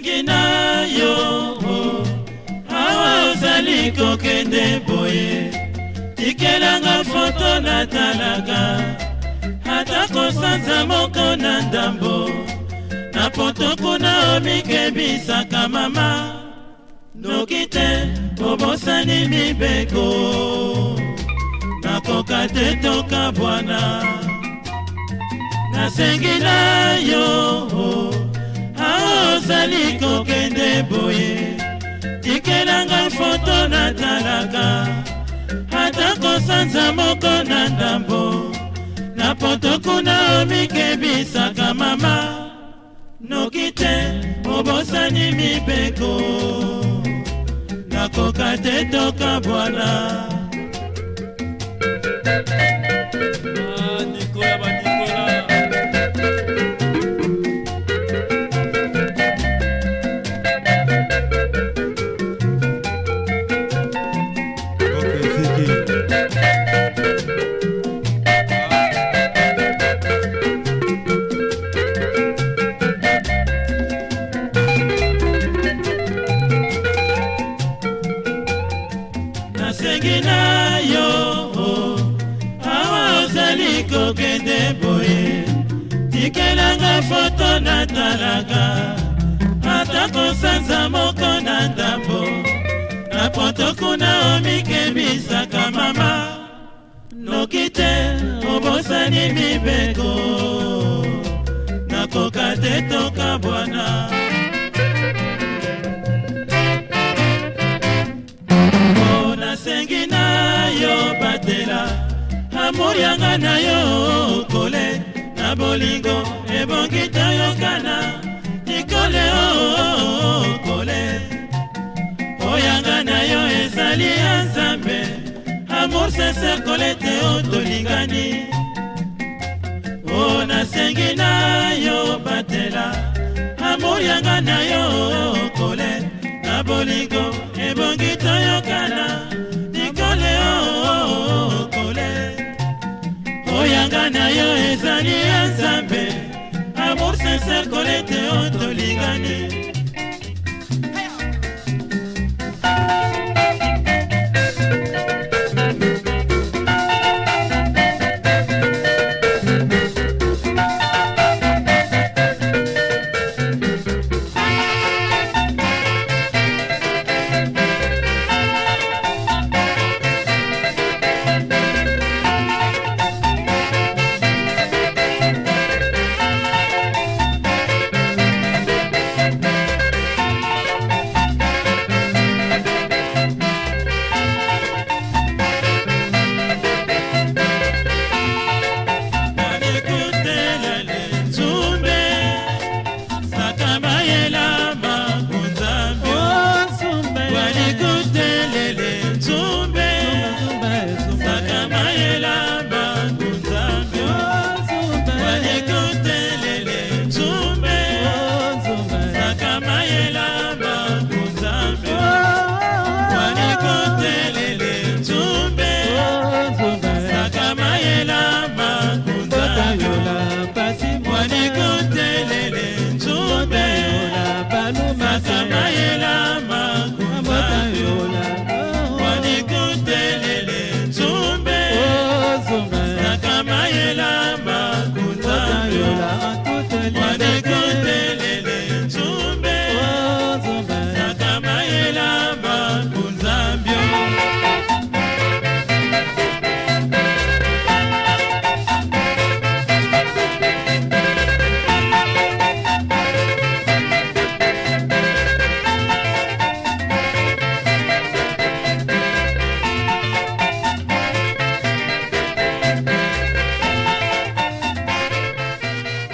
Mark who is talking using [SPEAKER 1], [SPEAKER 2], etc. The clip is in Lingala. [SPEAKER 1] ndenge na yo awa ozali kokende boye tikelanga foto natalaka ata kosanza moko na ndambo na potokuna omikebisaka mama noki te obosani mibeko nakoka te toka bwana nasengi na yo te boye tikela ngai foto natalaka ata kosanza moko na ndambo na potokuna omikebisaka mama noki te obosani mibeko nakoka te tokabwana tosengi na yo oh. awa ozali kokende boye tikelanga foto natalaka ata kosanza moko na ndambo na potokuna omikemisaka mama noki te obosani mibeko nakoka te toka bwana morianga na yo kole na bolingo ebongi toyokana nikole o oh, oh, oh, kole oyanga na yo ezali ya nzambe amour sese kole te o tolingani o nasengi na yo batela amour yanga na yo kole na bolingo yo ezali ya nzambe amour sincere kolete oyo tolingani Santa